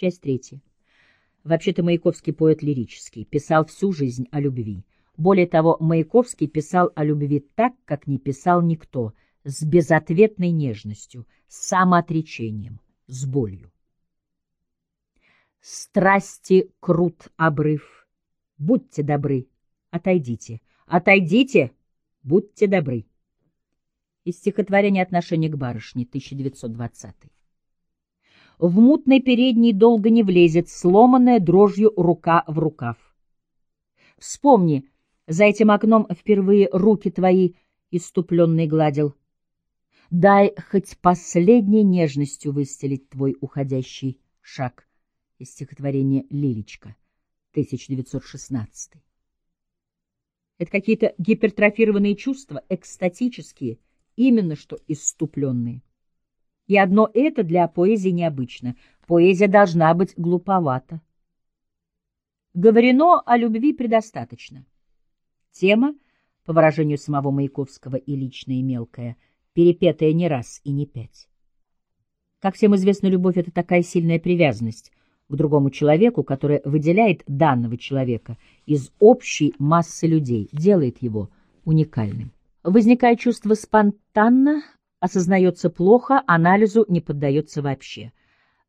Часть третья. Вообще-то Маяковский поэт лирический, писал всю жизнь о любви. Более того, Маяковский писал о любви так, как не писал никто, с безответной нежностью, с самоотречением, с болью. Страсти крут обрыв. Будьте добры, отойдите, отойдите, будьте добры. Из стихотворения «Отношение к барышне», 1920 В мутной передней долго не влезет, сломанная дрожью рука в рукав. Вспомни, за этим окном впервые руки твои иступленный гладил. Дай хоть последней нежностью выстелить твой уходящий шаг из стихотворения «Лилечка», 1916. Это какие-то гипертрофированные чувства, экстатические, именно что иступленные. И одно это для поэзии необычно. Поэзия должна быть глуповата. Говорено о любви предостаточно. Тема, по выражению самого Маяковского, и личная, и мелкая, перепетая не раз и не пять. Как всем известно, любовь — это такая сильная привязанность, к другому человеку, которое выделяет данного человека из общей массы людей, делает его уникальным. Возникает чувство спонтанно, осознается плохо, анализу не поддается вообще.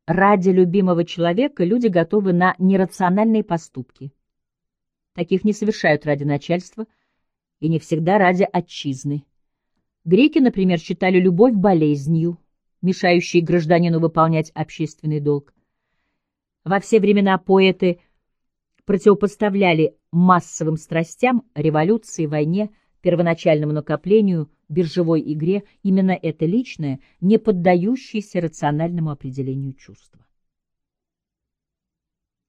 Ради любимого человека люди готовы на нерациональные поступки. Таких не совершают ради начальства и не всегда ради отчизны. Греки, например, считали любовь болезнью, мешающей гражданину выполнять общественный долг. Во все времена поэты противопоставляли массовым страстям, революции, войне, первоначальному накоплению, биржевой игре именно это личное, не поддающееся рациональному определению чувства.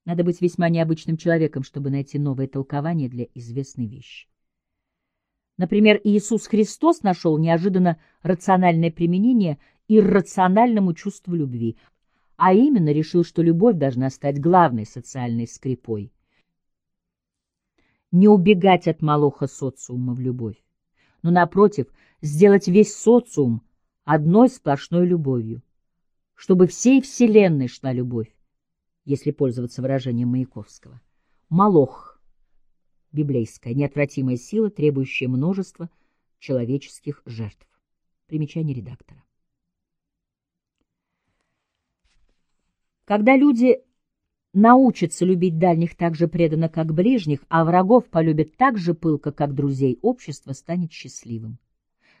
Надо быть весьма необычным человеком, чтобы найти новое толкование для известной вещи. Например, Иисус Христос нашел неожиданно рациональное применение иррациональному чувству любви, а именно решил, что любовь должна стать главной социальной скрепой. Не убегать от молоха социума в любовь, но, напротив, сделать весь социум одной сплошной любовью, чтобы всей вселенной шла любовь, если пользоваться выражением Маяковского. Молох — библейская, неотвратимая сила, требующая множества человеческих жертв. Примечание редактора. Когда люди научатся любить дальних так же преданно, как ближних, а врагов полюбят так же пылко, как друзей, общество станет счастливым.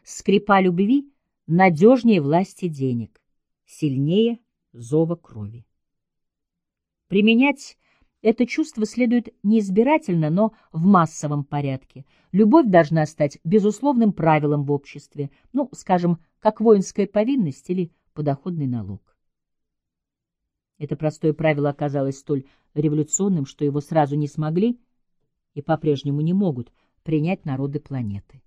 Скрипа любви надежнее власти денег, сильнее зова крови. Применять это чувство следует не избирательно, но в массовом порядке. Любовь должна стать безусловным правилом в обществе, ну, скажем, как воинская повинность или подоходный налог. Это простое правило оказалось столь революционным, что его сразу не смогли и по-прежнему не могут принять народы планеты.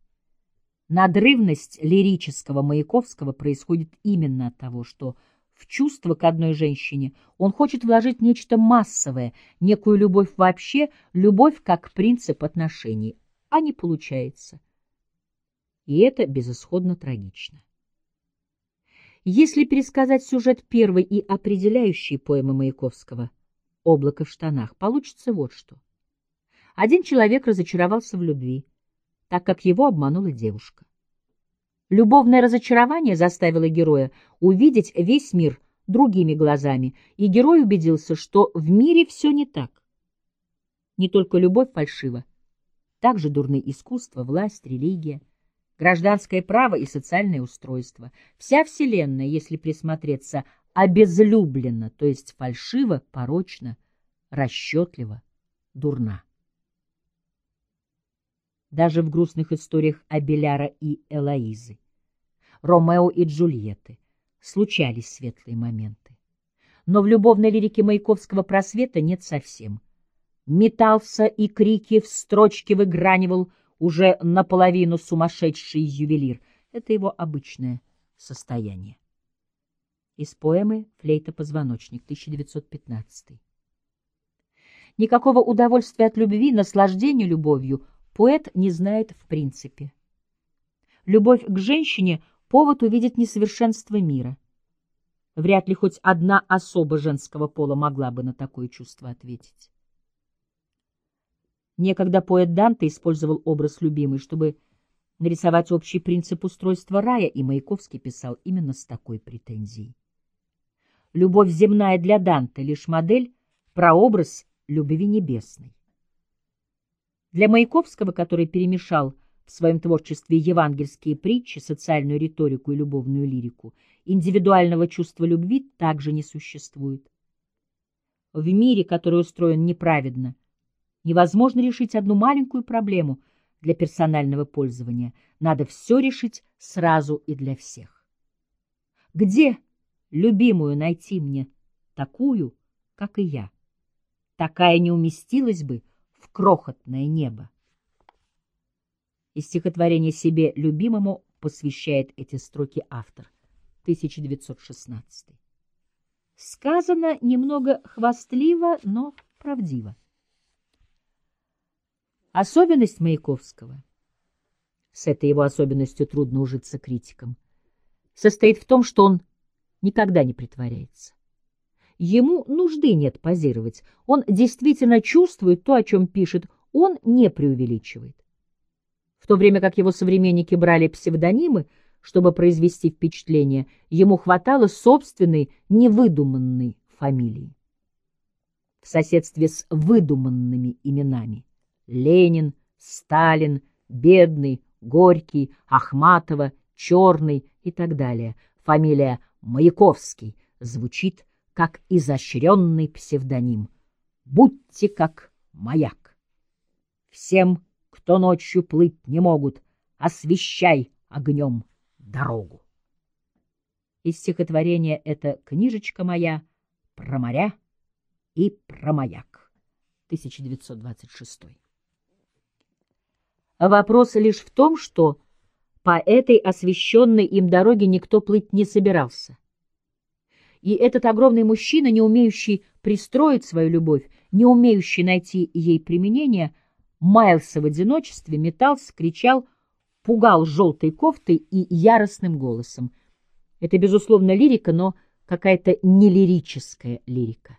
Надрывность лирического Маяковского происходит именно от того, что в чувство к одной женщине он хочет вложить нечто массовое, некую любовь вообще, любовь как принцип отношений, а не получается. И это безысходно трагично. Если пересказать сюжет первой и определяющей поэмы Маяковского «Облако в штанах», получится вот что. Один человек разочаровался в любви, так как его обманула девушка. Любовное разочарование заставило героя увидеть весь мир другими глазами, и герой убедился, что в мире все не так. Не только любовь фальшива, также дурны искусство, власть, религия — гражданское право и социальное устройство. Вся Вселенная, если присмотреться, обезлюблена, то есть фальшиво, порочно, расчетливо, дурна. Даже в грустных историях Абеляра и Элоизы, Ромео и Джульетты случались светлые моменты. Но в любовной лирике Маяковского просвета нет совсем. Метался и крики в строчке выгранивал — уже наполовину сумасшедший ювелир. Это его обычное состояние. Из поэмы «Флейта-позвоночник», 1915. Никакого удовольствия от любви, наслаждения любовью поэт не знает в принципе. Любовь к женщине — повод увидеть несовершенство мира. Вряд ли хоть одна особа женского пола могла бы на такое чувство ответить. Некогда поэт Данте использовал образ любимой, чтобы нарисовать общий принцип устройства рая, и Маяковский писал именно с такой претензией. Любовь земная для Данте — лишь модель, прообраз любви небесной. Для Маяковского, который перемешал в своем творчестве евангельские притчи, социальную риторику и любовную лирику, индивидуального чувства любви также не существует. В мире, который устроен неправедно, невозможно решить одну маленькую проблему для персонального пользования. Надо все решить сразу и для всех. Где любимую найти мне такую, как и я? Такая не уместилась бы в крохотное небо. И стихотворение себе любимому посвящает эти строки автор. 1916. Сказано немного хвастливо, но правдиво. Особенность Маяковского, с этой его особенностью трудно ужиться критикам, состоит в том, что он никогда не притворяется. Ему нужды нет позировать, он действительно чувствует то, о чем пишет, он не преувеличивает. В то время как его современники брали псевдонимы, чтобы произвести впечатление, ему хватало собственной невыдуманной фамилии. В соседстве с выдуманными именами Ленин, Сталин, Бедный, Горький, Ахматова, Черный и так далее. Фамилия Маяковский звучит как изощренный псевдоним. Будьте как маяк. Всем, кто ночью плыть не могут, освещай огнем дорогу. Из стихотворения это «Книжечка моя» про моря и про маяк. 1926. Вопрос лишь в том, что по этой освещенной им дороге никто плыть не собирался. И этот огромный мужчина, не умеющий пристроить свою любовь, не умеющий найти ей применение, маялся в одиночестве, метался, кричал — пугал желтой кофтой и яростным голосом. Это, безусловно, лирика, но какая-то нелирическая лирика.